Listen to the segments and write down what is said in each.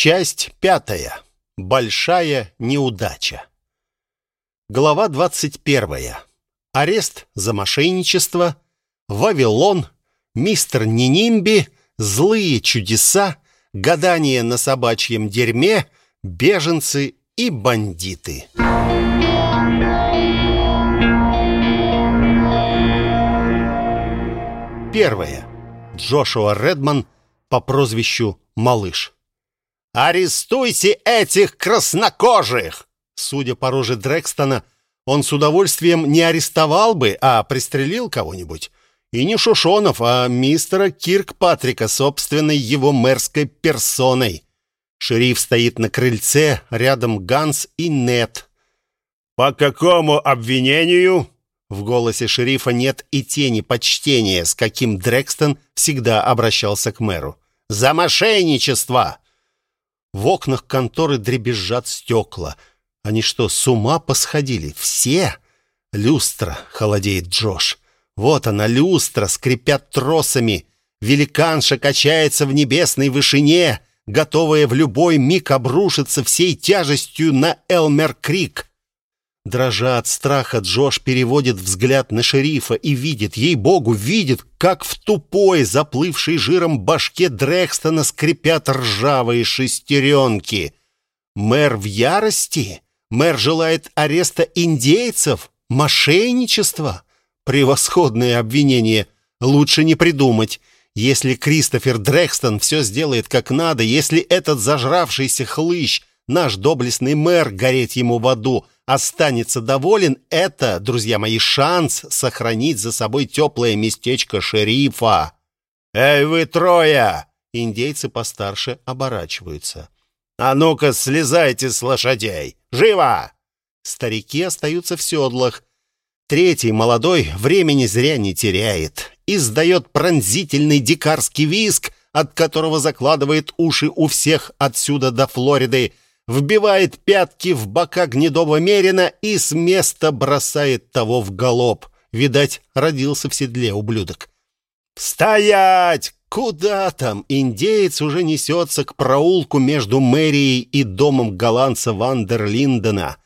Часть пятая. Большая неудача. Глава 21. Арест за мошенничество, Вавилон, мистер Нинимби, злые чудеса, гадание на собачьем дерьме, беженцы и бандиты. Первое. Джошуа Редман по прозвищу Малыш. «Арестуйте этих краснокожих!» Судя по роже Дрекстона, он с удовольствием не арестовал бы, а пристрелил кого-нибудь. И не Шушонов, а мистера Киркпатрика собственной его мэрской персоной. Шериф стоит на крыльце, рядом Ганс и Нет. «По какому обвинению?» В голосе шерифа нет и тени почтения, с каким Дрекстон всегда обращался к мэру. «За мошенничество!» В окнах конторы дребезжат стекла. Они что, с ума посходили? Все? Люстра, холодеет Джош. Вот она, люстра, скрипят тросами. Великанша качается в небесной вышине, готовая в любой миг обрушиться всей тяжестью на Элмер-Крик. Дрожа от страха, Джош переводит взгляд на шерифа и видит, ей-богу, видит, как в тупой, заплывшей жиром башке Дрекстона скрипят ржавые шестеренки. Мэр в ярости? Мэр желает ареста индейцев? Мошенничество? Превосходное обвинение. Лучше не придумать. Если Кристофер Дрекстон все сделает как надо, если этот зажравшийся хлыщ, наш доблестный мэр, гореть ему в аду — останется доволен, это, друзья мои, шанс сохранить за собой теплое местечко шерифа. «Эй, вы трое!» Индейцы постарше оборачиваются. «А ну-ка, слезайте с лошадей! Живо!» Старики остаются в седлах. Третий, молодой, времени зря не теряет. Издает пронзительный дикарский визг, от которого закладывает уши у всех отсюда до Флориды — вбивает пятки в бока гнедого мерина и с места бросает того в галоп. Видать, родился в седле ублюдок. «Стоять! Куда там?» Индеец уже несется к проулку между мэрией и домом голландца Вандерлиндена.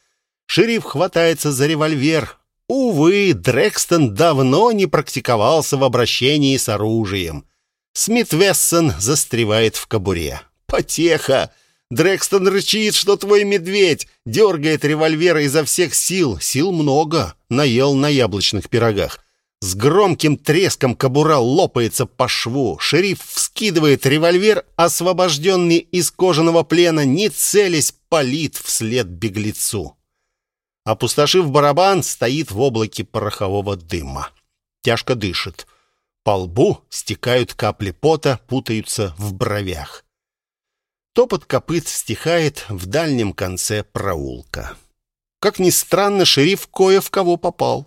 Шериф хватается за револьвер. Увы, Дрекстон давно не практиковался в обращении с оружием. Смит Вессон застревает в кобуре. «Потеха!» Дрекстон рычит, что твой медведь, дергает револьвер изо всех сил. Сил много, наел на яблочных пирогах. С громким треском кобура лопается по шву. Шериф вскидывает револьвер, освобожденный из кожаного плена, не целясь, палит вслед беглецу. Опустошив барабан, стоит в облаке порохового дыма. Тяжко дышит. По лбу стекают капли пота, путаются в бровях. Топот копыт стихает в дальнем конце проулка. Как ни странно, шериф кое в кого попал.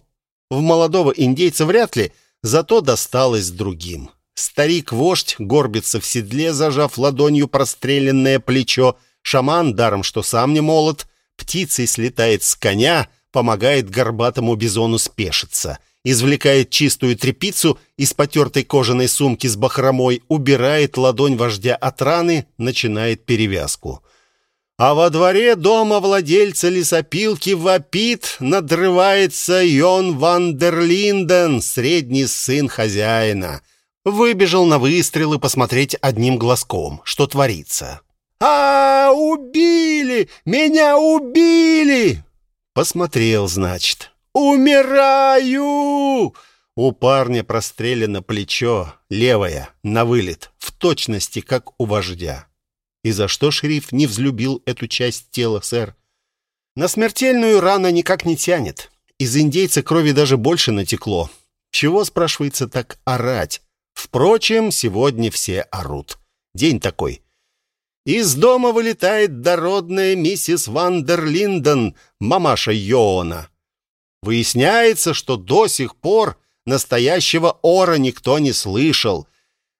В молодого индейца вряд ли, зато досталось другим. Старик-вождь горбится в седле, зажав ладонью простреленное плечо. Шаман, даром что сам не молод, птицей слетает с коня, помогает горбатому бизону спешиться — извлекает чистую тряпицу из потертой кожаной сумки с бахромой, убирает ладонь вождя от раны, начинает перевязку. А во дворе дома владельца лесопилки вопит, надрывается Йон Вандерлинден, средний сын хозяина. Выбежал на выстрелы посмотреть одним глазком, что творится. «А, убили! Меня убили!» Посмотрел, значит. «Умираю!» У парня прострелено плечо, левое, на вылет, в точности, как у вождя. И за что шериф не взлюбил эту часть тела, сэр? На смертельную рана никак не тянет. Из индейца крови даже больше натекло. Чего, спрашивается, так орать? Впрочем, сегодня все орут. День такой. Из дома вылетает дородная миссис Вандерлинден, мамаша Йоона. Выясняется, что до сих пор настоящего ора никто не слышал.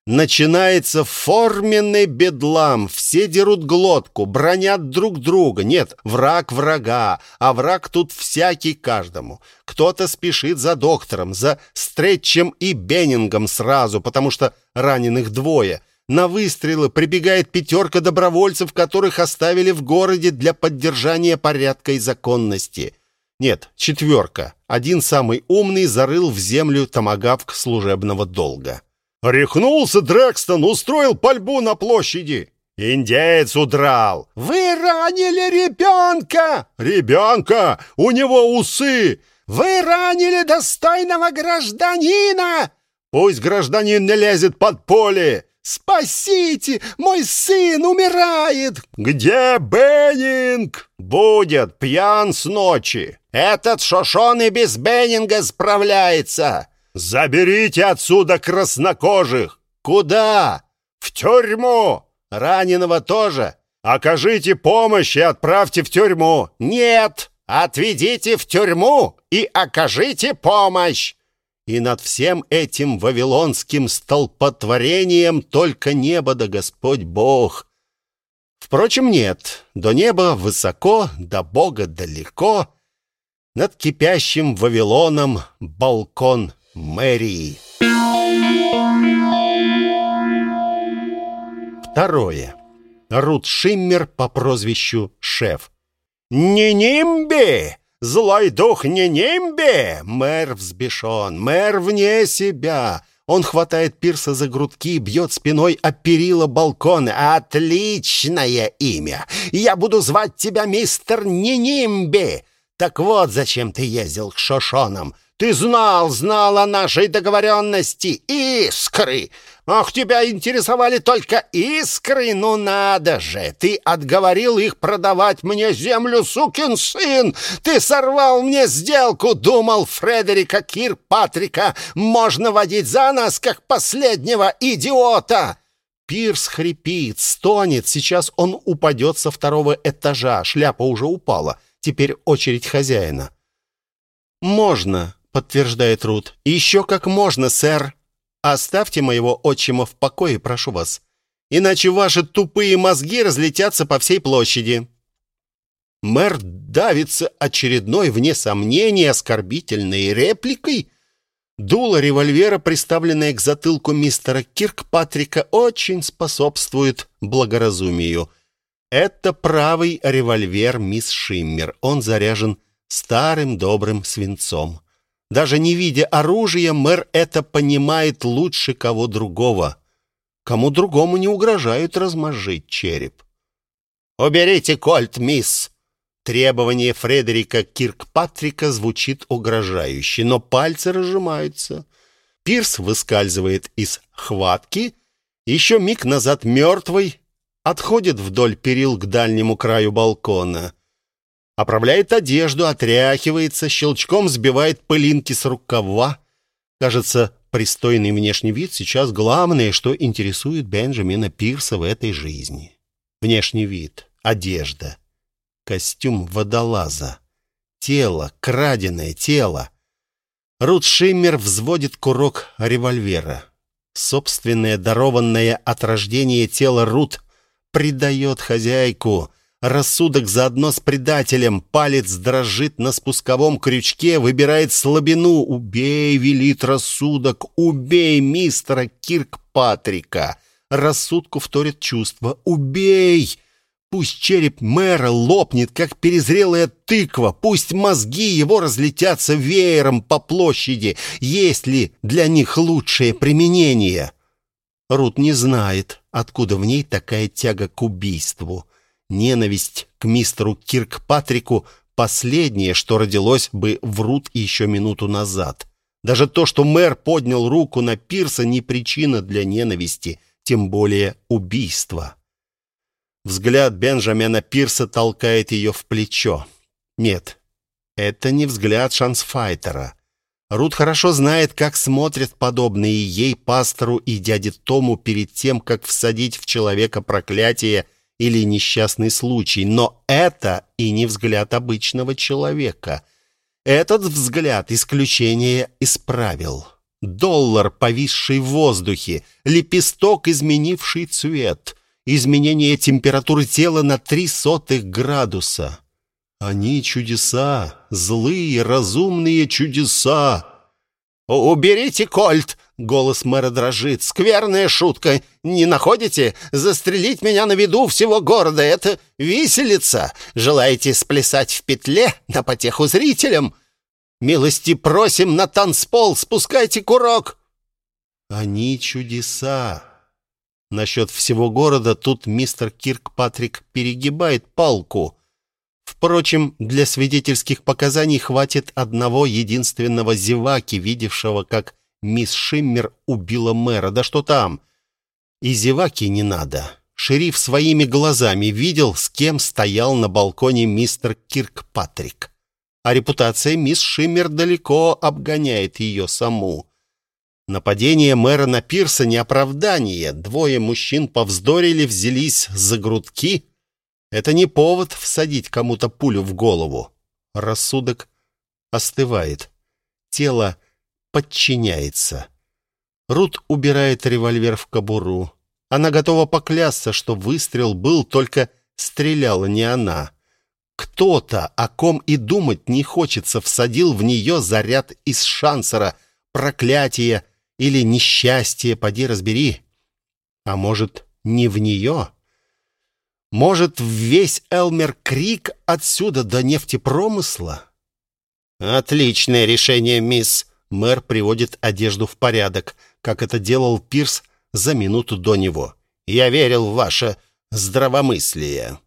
Начинается форменный бедлам, все дерут глотку, бронят друг друга. Нет, враг врага, а враг тут всякий каждому. Кто-то спешит за доктором, за Стретчем и Беннингом сразу, потому что раненых двое. На выстрелы прибегает пятерка добровольцев, которых оставили в городе для поддержания порядка и законности. Нет, четверка. Один самый умный зарыл в землю томагавк служебного долга. «Рехнулся Дрекстон, устроил пальбу на площади!» «Индеец удрал!» «Вы ранили ребенка!» «Ребенка! У него усы!» «Вы ранили достойного гражданина!» «Пусть гражданин не лезет под поле!» «Спасите! Мой сын умирает!» «Где Беннинг?» «Будет пьян с ночи! Этот шошон и без Беннинга справляется!» «Заберите отсюда краснокожих!» «Куда?» «В тюрьму!» «Раненого тоже?» «Окажите помощь и отправьте в тюрьму!» «Нет! Отведите в тюрьму и окажите помощь!» И над всем этим вавилонским столпотворением только небо да Господь Бог. Впрочем, нет, до неба высоко, до Бога далеко. Над кипящим Вавилоном балкон мэрии. Второе. Рут Шиммер по прозвищу Шеф. «Не нимби! Злой дух не нимби!» Мэр взбешен, мэр вне себя. Он хватает Пирса за грудки, бьет спиной о перила балкона. «Отличное имя! Я буду звать тебя мистер Ненимби!» «Так вот, зачем ты ездил к Шошонам. Ты знал, знал о нашей договоренности. Искры! Ах, тебя интересовали только искры? Ну надо же! Ты отговорил их продавать мне землю, сукин сын! Ты сорвал мне сделку! Думал, Фредерика Кирпатрика можно водить за нас, как последнего идиота!» Пирс хрипит, стонет. Сейчас он упадет со второго этажа. Шляпа уже упала. Теперь очередь хозяина. «Можно», подтверждает Рут. «Еще как можно, сэр. Оставьте моего отчима в покое, прошу вас. Иначе ваши тупые мозги разлетятся по всей площади». Мэр давится очередной, вне сомнения, оскорбительной репликой. Дуло револьвера, приставленное к затылку мистера Киркпатрика, очень способствует благоразумию. Это правый револьвер мисс Шиммер. Он заряжен старым добрым свинцом. Даже не видя оружия, мэр это понимает лучше кого другого. Кому другому не угрожают размозжить череп. «Уберите кольт, мисс!» Требование Фредерика Киркпатрика звучит угрожающе, но пальцы разжимаются. Пирс выскальзывает из хватки, еще миг назад мертвый, отходит вдоль перил к дальнему краю балкона — Оправляет одежду, отряхивается, щелчком сбивает пылинки с рукава. Кажется, пристойный внешний вид сейчас главное, что интересует Бенджамина Пирса в этой жизни. Внешний вид, одежда, костюм водолаза, тело, краденое тело. Рут Шиммер взводит курок револьвера. Собственное дарованное от рождения тело Рут предает хозяйку — Рассудок заодно с предателем. Палец дрожит на спусковом крючке, выбирает слабину. «Убей!» — велит рассудок. «Убей мистера Киркпатрика!» Рассудку вторит чувство. «Убей!» Пусть череп мэра лопнет, как перезрелая тыква. Пусть мозги его разлетятся веером по площади. Есть ли для них лучшее применение? Рут не знает, откуда в ней такая тяга к убийству. Ненависть к мистеру Киркпатрику — последнее, что родилось бы в Рут еще минуту назад. Даже то, что мэр поднял руку на Пирса, не причина для ненависти, тем более убийства. Взгляд Бенджамина Пирса толкает ее в плечо. Нет, это не взгляд шансфайтера. Рут хорошо знает, как смотрят подобные ей пастору и дяде Тому перед тем, как всадить в человека проклятие или несчастный случай, но это и не взгляд обычного человека. Этот взгляд исключение исправил. Доллар, повисший в воздухе, лепесток, изменивший цвет, изменение температуры тела на три сотых градуса. Они чудеса, злые, разумные чудеса. «Уберите кольт!» — голос мэра дрожит. «Скверная шутка! Не находите? Застрелить меня на виду всего города — это виселица! Желаете сплясать в петле на потеху зрителям? Милости просим на танцпол, спускайте курок!» Они чудеса. Насчет всего города тут мистер Киркпатрик перегибает палку. Впрочем, для свидетельских показаний хватит одного единственного зеваки, видевшего, как мисс Шиммер убила мэра. Да что там? И зеваки не надо. Шериф своими глазами видел, с кем стоял на балконе мистер Киркпатрик. А репутация мисс Шиммер далеко обгоняет ее саму. Нападение мэра на Пирса не оправдание. Двое мужчин повздорили, взялись за грудки. Это не повод всадить кому-то пулю в голову. Рассудок остывает. Тело подчиняется. Рут убирает револьвер в кобуру. Она готова поклясться, что выстрел был, только стреляла не она. Кто-то, о ком и думать не хочется, всадил в нее заряд из шансера, проклятие, или несчастье, поди разбери. А может, не в нее? Может, весь Элмер Крик отсюда до нефтепромысла? Отличное решение, мисс. Мэр приводит одежду в порядок, как это делал Пирс за минуту до него. Я верил в ваше здравомыслие.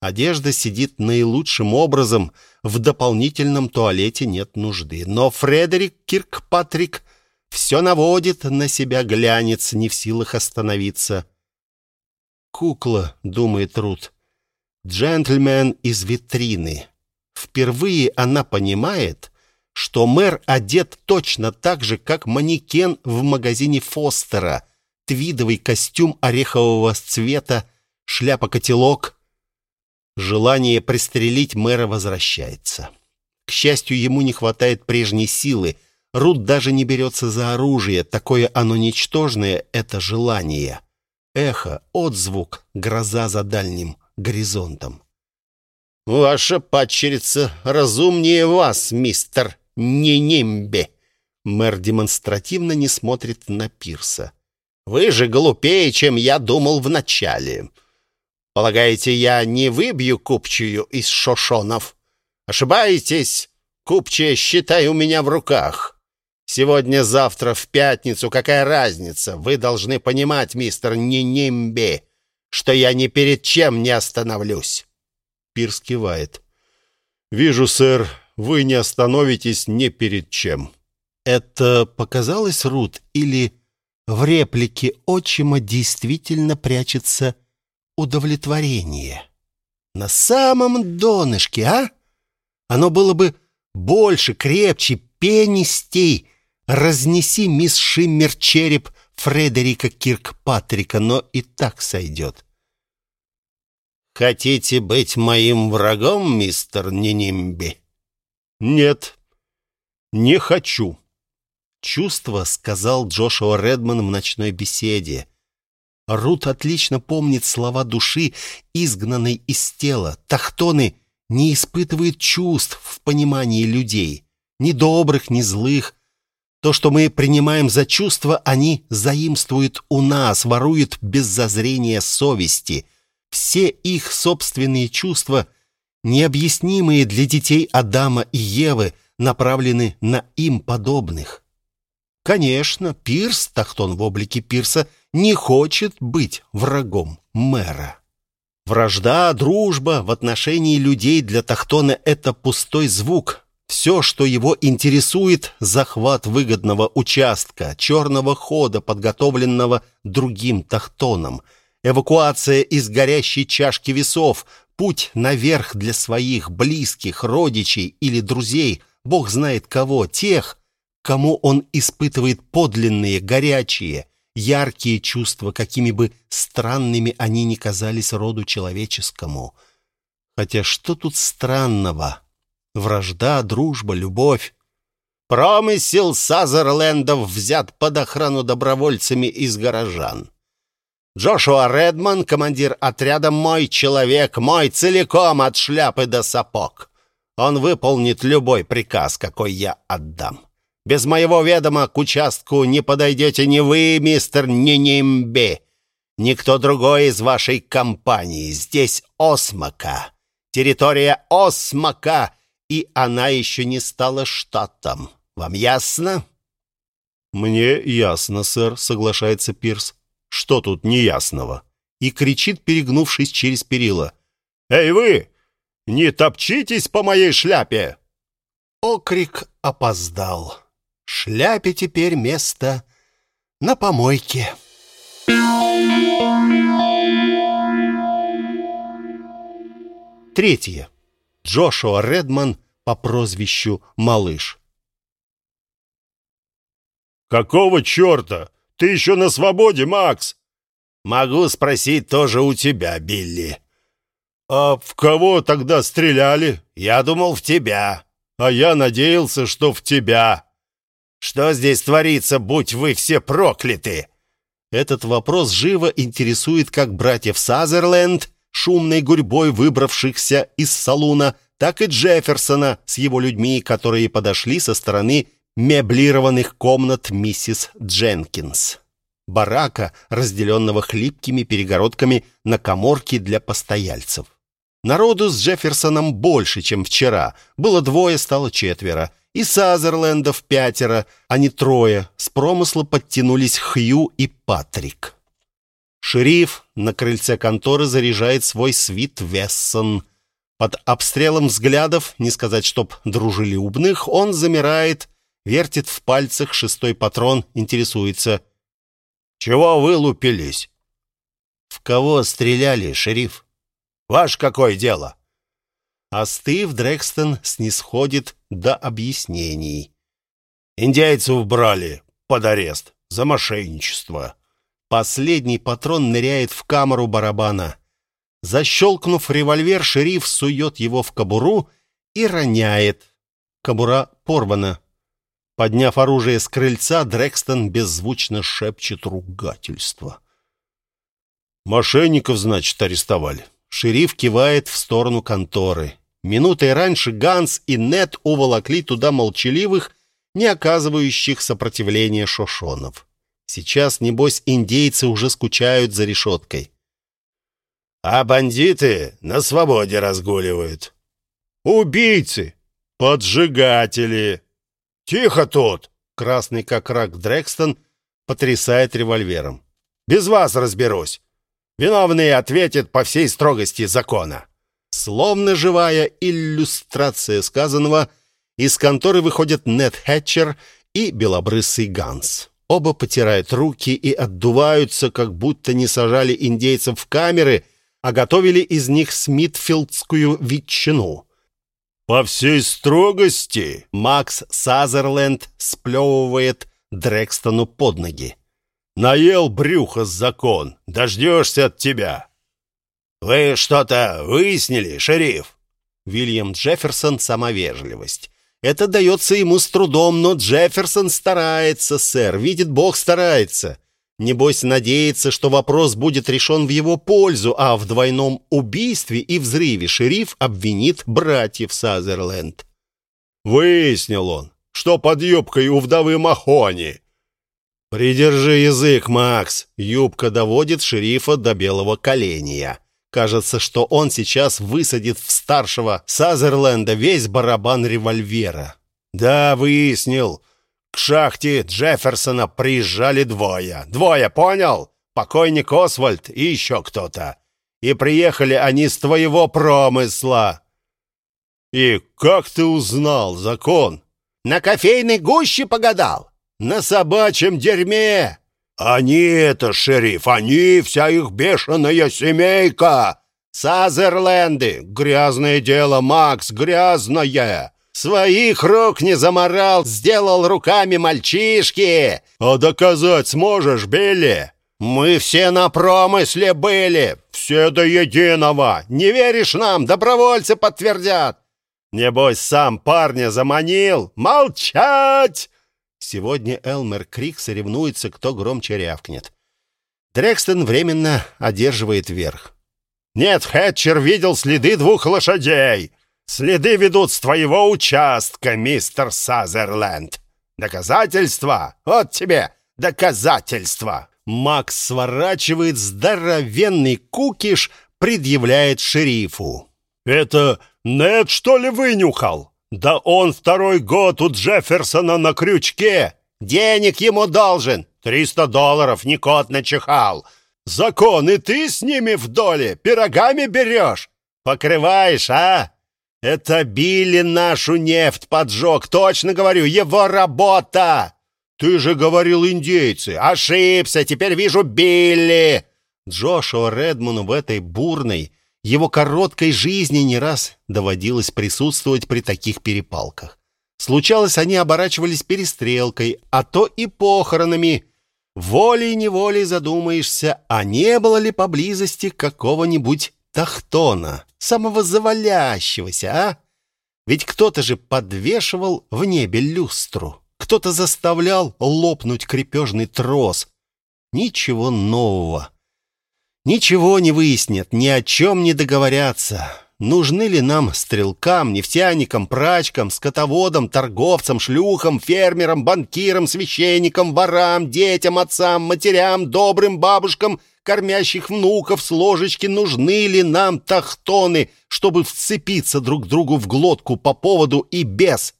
Одежда сидит наилучшим образом, в дополнительном туалете нет нужды. Но Фредерик Киркпатрик все наводит на себя глянец, не в силах остановиться. «Кукла», — думает Рут, — «джентльмен из витрины». Впервые она понимает, что мэр одет точно так же, как манекен в магазине Фостера. Твидовый костюм орехового цвета, шляпа-котелок. Желание пристрелить мэра возвращается. К счастью, ему не хватает прежней силы — Рут даже не берется за оружие, такое оно ничтожное — это желание. Эхо, отзвук, гроза за дальним горизонтом. «Ваша падчерица разумнее вас, мистер Ненимбе!» Мэр демонстративно не смотрит на Пирса. «Вы же глупее, чем я думал вначале. Полагаете, я не выбью купчую из шошонов? Ошибаетесь? Купчая, считай, у меня в руках. Сегодня-завтра, в пятницу, какая разница? Вы должны понимать, мистер Нинимби, что я ни перед чем не остановлюсь. Пирс кивает. «Вижу, сэр, вы не остановитесь ни перед чем». Это показалось Рут или в реплике отчима действительно прячется удовлетворение? На самом донышке, а? Оно было бы больше, крепче, пенистей, Разнеси, мисс Шиммер, череп Фредерика Киркпатрика, но и так сойдет. «Хотите быть моим врагом, мистер Ненимби?» «Нет, не хочу». Чувство, сказал Джошуа Редман в ночной беседе. Рут отлично помнит слова души, изгнанной из тела. Тахтоны не испытывают чувств в понимании людей. Ни добрых, ни злых, то, что мы принимаем за чувства, они заимствуют у нас, воруют без зазрения совести. Все их собственные чувства, необъяснимые для детей Адама и Евы, направлены на им подобных. Конечно, Пирс, Тахтон в облике Пирса, не хочет быть врагом мэра. Вражда, дружба в отношении людей для Тахтона — это пустой звук, все, что его интересует, захват выгодного участка, черного хода, подготовленного другим тахтоном, эвакуация из горящей чашки весов, путь наверх для своих близких, родичей или друзей, бог знает кого, тех, кому он испытывает подлинные, горячие, яркие чувства, какими бы странными они ни казались роду человеческому. Хотя что тут странного? Вражда, дружба, любовь. Промысел Сазерлендов взят под охрану добровольцами из горожан. Джошуа Редман, командир отряда, мой человек, мой целиком от шляпы до сапог. Он выполнит любой приказ, какой я отдам. Без моего ведома к участку не подойдете ни вы, мистер Нинимби, никто другой из вашей компании. Здесь Осмака. Территория Осмака, и она еще не стала штатом. Вам ясно?» «Мне ясно, сэр», — соглашается Пирс. «Что тут неясного?» И кричит, перегнувшись через перила. «Эй вы! Не топчитесь по моей шляпе!» Окрик опоздал. Шляпе теперь место на помойке. Третье. Джошуа Редман по прозвищу Малыш. «Какого черта? Ты еще на свободе, Макс?» «Могу спросить тоже у тебя, Билли». «А в кого тогда стреляли?» «Я думал, в тебя». «А я надеялся, что в тебя». «Что здесь творится, будь вы все прокляты?» Этот вопрос живо интересует как братьев Сазерленд, шумной гурьбой выбравшихся из салуна, так и Джефферсона с его людьми, которые подошли со стороны меблированных комнат миссис Дженкинс. Барака, разделенного хлипкими перегородками на коморки для постояльцев. Народу с Джефферсоном больше, чем вчера. Было двое, стало четверо. И Сазерлендов пятеро, а не трое. С промысла подтянулись Хью и Патрик. Шериф на крыльце конторы заряжает свой свит Вессон. Под обстрелом взглядов, не сказать чтоб дружелюбных, он замирает вертит в пальцах шестой патрон, интересуется. «Чего вылупились?» «В кого стреляли, шериф?» «Ваш какое дело?» Остыв, Дрекстон снисходит до объяснений. «Индейцев брали под арест за мошенничество». Последний патрон ныряет в камеру барабана. Защелкнув револьвер, шериф сует его в кобуру и роняет. Кобура порвана. Подняв оружие с крыльца, Дрекстон беззвучно шепчет ругательство. «Мошенников, значит, арестовали». Шериф кивает в сторону конторы. Минутой раньше Ганс и Нет уволокли туда молчаливых, не оказывающих сопротивления шошонов. Сейчас, небось, индейцы уже скучают за решеткой. «А бандиты на свободе разгуливают». «Убийцы! Поджигатели!» «Тихо тут!» — красный как рак Дрекстон потрясает револьвером. «Без вас разберусь. Виновные ответят по всей строгости закона». Словно живая иллюстрация сказанного, из конторы выходят Нед Хэтчер и белобрысый Ганс. Оба потирают руки и отдуваются, как будто не сажали индейцев в камеры, а готовили из них смитфилдскую ветчину. «По всей строгости!» Макс Сазерленд сплевывает Дрекстону под ноги. «Наел брюхо закон. Дождешься от тебя!» «Вы что-то выяснили, шериф?» Вильям Джефферсон — сама вежливость. Это дается ему с трудом, но Джефферсон старается, сэр. Видит Бог, старается. Небось, надеется, что вопрос будет решен в его пользу, а в двойном убийстве и взрыве шериф обвинит братьев Сазерленд. Выяснил он, что под юбкой у вдовы Махони. «Придержи язык, Макс!» Юбка доводит шерифа до белого коленя. Кажется, что он сейчас высадит в старшего Сазерленда весь барабан револьвера. «Да, выяснил. К шахте Джефферсона приезжали двое. Двое, понял? Покойник Освальд и еще кто-то. И приехали они с твоего промысла. И как ты узнал закон? На кофейной гуще погадал. На собачьем дерьме. Они это, шериф, они, вся их бешеная семейка. Сазерленды, грязное дело, Макс, грязное. Своих рук не заморал, сделал руками мальчишки. А доказать сможешь, Билли? Мы все на промысле были, все до единого. Не веришь нам, добровольцы подтвердят. Небось, сам парня заманил. Молчать! Сегодня Элмер Крик соревнуется, кто громче рявкнет. Дрекстон временно одерживает верх. Нет, Хэтчер видел следы двух лошадей. Следы ведут с твоего участка, мистер Сазерленд. Доказательства! Вот тебе доказательства!» Макс сворачивает здоровенный кукиш, предъявляет шерифу. «Это Нед, что ли, вынюхал? Да он второй год у Джефферсона на крючке. Денег ему должен. Триста долларов, не кот начихал. Закон, и ты с ними в доле, пирогами берешь. Покрываешь, а? Это Билли нашу нефть поджег, точно говорю, его работа. Ты же говорил индейцы. Ошибся, теперь вижу Билли. Джошуа Редману в этой бурной, его короткой жизни не раз доводилось присутствовать при таких перепалках. Случалось, они оборачивались перестрелкой, а то и похоронами. Волей-неволей задумаешься, а не было ли поблизости какого-нибудь тахтона, самого завалящегося, а? Ведь кто-то же подвешивал в небе люстру, кто-то заставлял лопнуть крепежный трос. Ничего нового. Ничего не выяснят, ни о чем не договорятся. Нужны ли нам стрелкам, нефтяникам, прачкам, скотоводам, торговцам, шлюхам, фермерам, банкирам, священникам, ворам, детям, отцам, матерям, добрым бабушкам, кормящих внуков с ложечки, нужны ли нам тахтоны, чтобы вцепиться друг другу в глотку по поводу и без?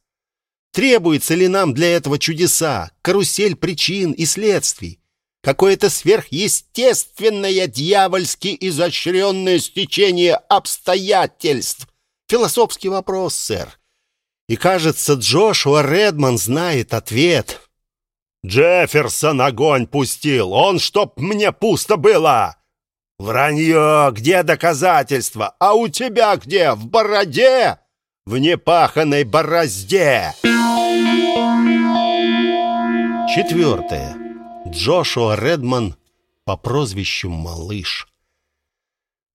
Требуется ли нам для этого чудеса, карусель причин и следствий? Какое-то сверхъестественное, дьявольски изощренное стечение обстоятельств. Философский вопрос, сэр. И, кажется, Джошуа Редман знает ответ. «Джефферсон огонь пустил! Он, чтоб мне пусто было!» «Вранье! Где доказательства? А у тебя где? В бороде?» «В непаханной борозде!» Четвертое. Джошуа Редман по прозвищу Малыш.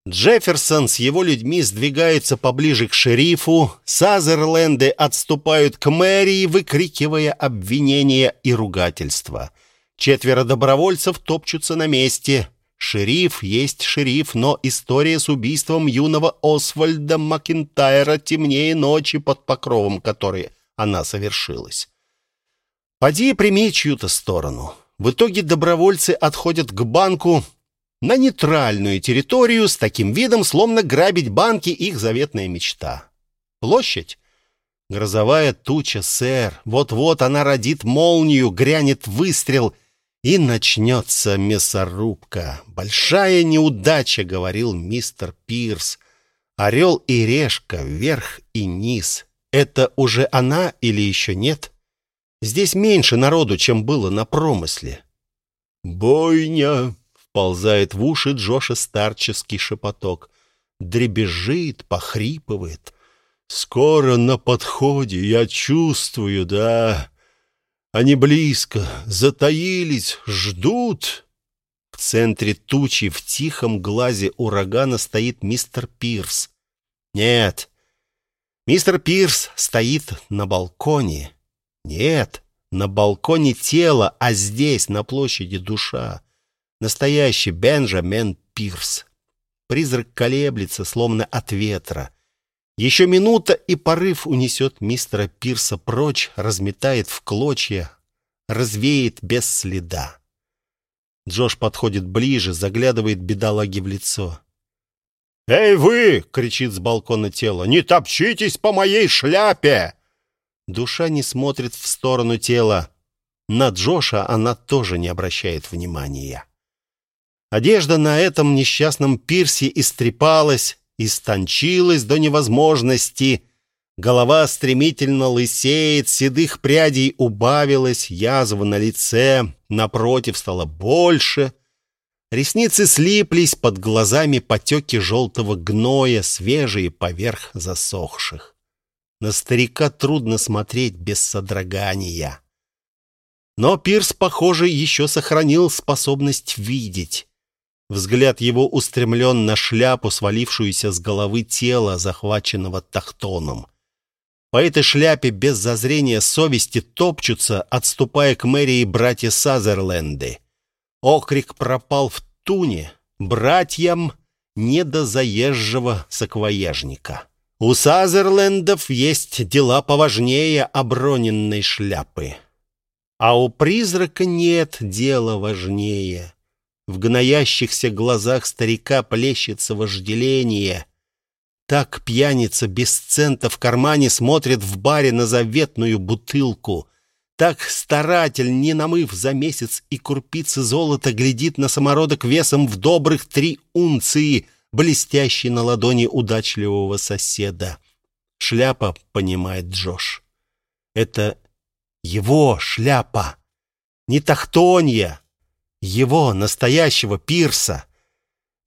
Джефферсон с его людьми сдвигается поближе к шерифу, Сазерленды отступают к мэрии, выкрикивая обвинения и ругательства. Четверо добровольцев топчутся на месте. Шериф есть шериф, но история с убийством юного Освальда Макинтайра темнее ночи под покровом которой она совершилась. Поди прими чью-то сторону. В итоге добровольцы отходят к банку на нейтральную территорию с таким видом, словно грабить банки их заветная мечта. Площадь? Грозовая туча, сэр. Вот-вот она родит молнию, грянет выстрел, и начнется мясорубка. Большая неудача, говорил мистер Пирс. Орел и решка, вверх и низ. Это уже она или еще нет? Здесь меньше народу, чем было на промысле. «Бойня!» — вползает в уши Джоша старческий шепоток. Дребезжит, похрипывает. «Скоро на подходе, я чувствую, да. Они близко, затаились, ждут». В центре тучи в тихом глазе урагана стоит мистер Пирс. Нет, мистер Пирс стоит на балконе. Нет, на балконе тело, а здесь, на площади, душа. Настоящий Бенджамин Пирс. Призрак колеблется, словно от ветра. Еще минута, и порыв унесет мистера Пирса прочь, разметает в клочья, развеет без следа. Джош подходит ближе, заглядывает бедолаге в лицо. «Эй вы!» — кричит с балкона тело. «Не топчитесь по моей шляпе!» Душа не смотрит в сторону тела. На Джоша она тоже не обращает внимания. Одежда на этом несчастном пирсе истрепалась, истончилась до невозможности. Голова стремительно лысеет, седых прядей убавилось, язва на лице, напротив, стало больше. Ресницы слиплись, под глазами потеки желтого гноя, свежие поверх засохших. На старика трудно смотреть без содрогания. Но Пирс, похоже, еще сохранил способность видеть. Взгляд его устремлен на шляпу, свалившуюся с головы тела, захваченного тахтоном. По этой шляпе без зазрения совести топчутся, отступая к мэрии братья Сазерленды. Окрик пропал в туне, братьям не до заезжего саквояжника. У Сазерлендов есть дела поважнее оброненной шляпы. А у призрака нет дела важнее. В гноящихся глазах старика плещется вожделение. Так пьяница без цента в кармане смотрит в баре на заветную бутылку. Так старатель, не намыв за месяц и курпицы золота, глядит на самородок весом в добрых три унции, блестящий на ладони удачливого соседа. Шляпа, понимает Джош. Это его шляпа, не тахтонья, его, настоящего пирса.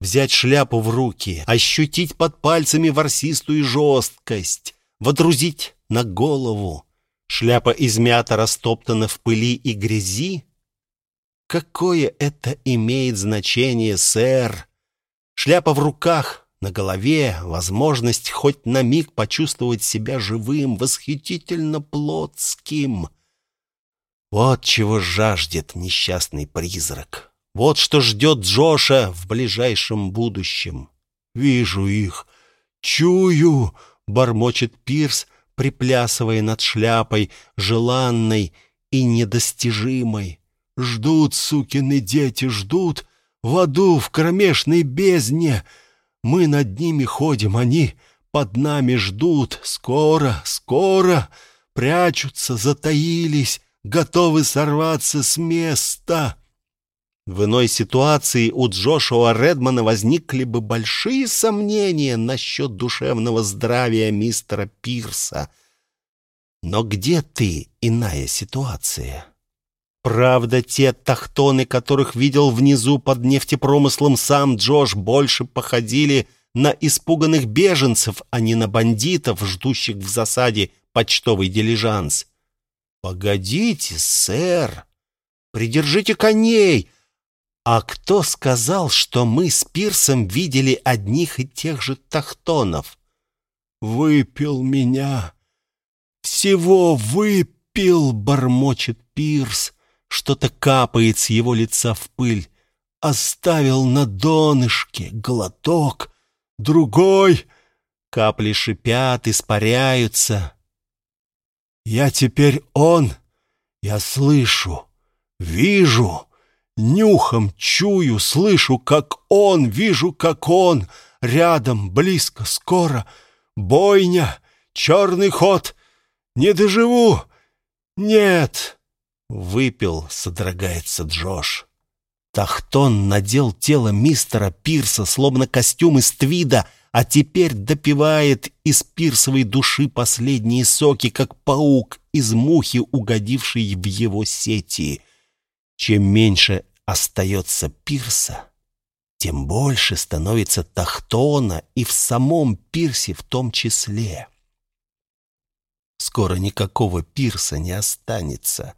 Взять шляпу в руки, ощутить под пальцами ворсистую жесткость, водрузить на голову. Шляпа измята, растоптана в пыли и грязи. Какое это имеет значение, сэр? Шляпа в руках, на голове, возможность хоть на миг почувствовать себя живым, восхитительно плотским. Вот чего жаждет несчастный призрак. Вот что ждет Джоша в ближайшем будущем. «Вижу их, чую!» — бормочет Пирс, приплясывая над шляпой, желанной и недостижимой. «Ждут, сукины дети, ждут! В аду, в кромешной бездне! Мы над ними ходим, они под нами ждут! Скоро, скоро! Прячутся, затаились!» готовы сорваться с места. В иной ситуации у Джошуа Редмана возникли бы большие сомнения насчет душевного здравия мистера Пирса. Но где ты, иная ситуация? Правда, те тахтоны, которых видел внизу под нефтепромыслом сам Джош, больше походили на испуганных беженцев, а не на бандитов, ждущих в засаде почтовый дилижанс. «Погодите, сэр! Придержите коней!» «А кто сказал, что мы с Пирсом видели одних и тех же тахтонов?» «Выпил меня! Всего выпил!» — бормочет Пирс. Что-то капает с его лица в пыль. Оставил на донышке глоток, другой. Капли шипят, испаряются. Я теперь он. Я слышу, вижу, нюхом чую, слышу, как он, вижу, как он. Рядом, близко, скоро. Бойня, черный ход. Не доживу. Нет. Выпил, содрогается Джош. Тахтон надел тело мистера Пирса, словно костюм из твида, а теперь допивает из пирсовой души последние соки, как паук из мухи, угодившей в его сети. Чем меньше остается пирса, тем больше становится тахтона и в самом пирсе в том числе. Скоро никакого пирса не останется.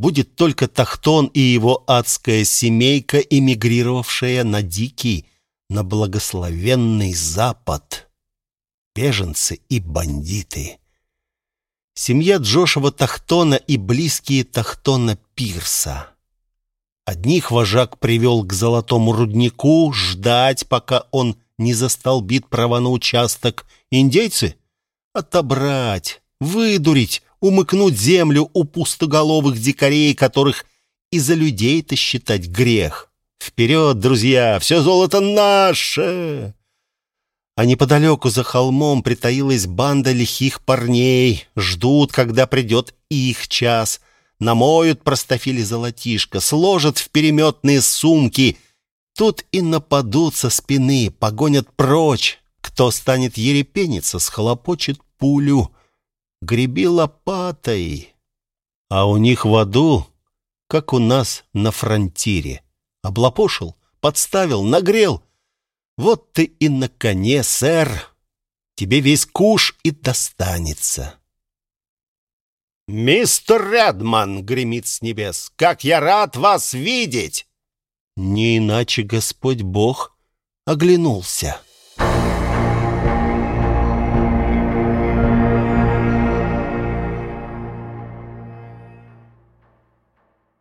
Будет только Тахтон и его адская семейка, эмигрировавшая на дикий, на благословенный Запад. Беженцы и бандиты. Семья Джошева Тахтона и близкие Тахтона Пирса. Одних вожак привел к золотому руднику ждать, пока он не застолбит права на участок. Индейцы — отобрать, выдурить, умыкнуть землю у пустоголовых дикарей, которых и за людей-то считать грех. Вперед, друзья, все золото наше!» А неподалеку за холмом притаилась банда лихих парней. Ждут, когда придет их час. Намоют простофили золотишко, сложат в переметные сумки. Тут и нападут со спины, погонят прочь. Кто станет ерепениться, схлопочет пулю. Греби лопатой. А у них в аду, как у нас на фронтире. Облапошил, подставил, нагрел. Вот ты и на коне, сэр. Тебе весь куш и достанется. «Мистер Редман!» — гремит с небес. «Как я рад вас видеть!» Не иначе Господь Бог оглянулся.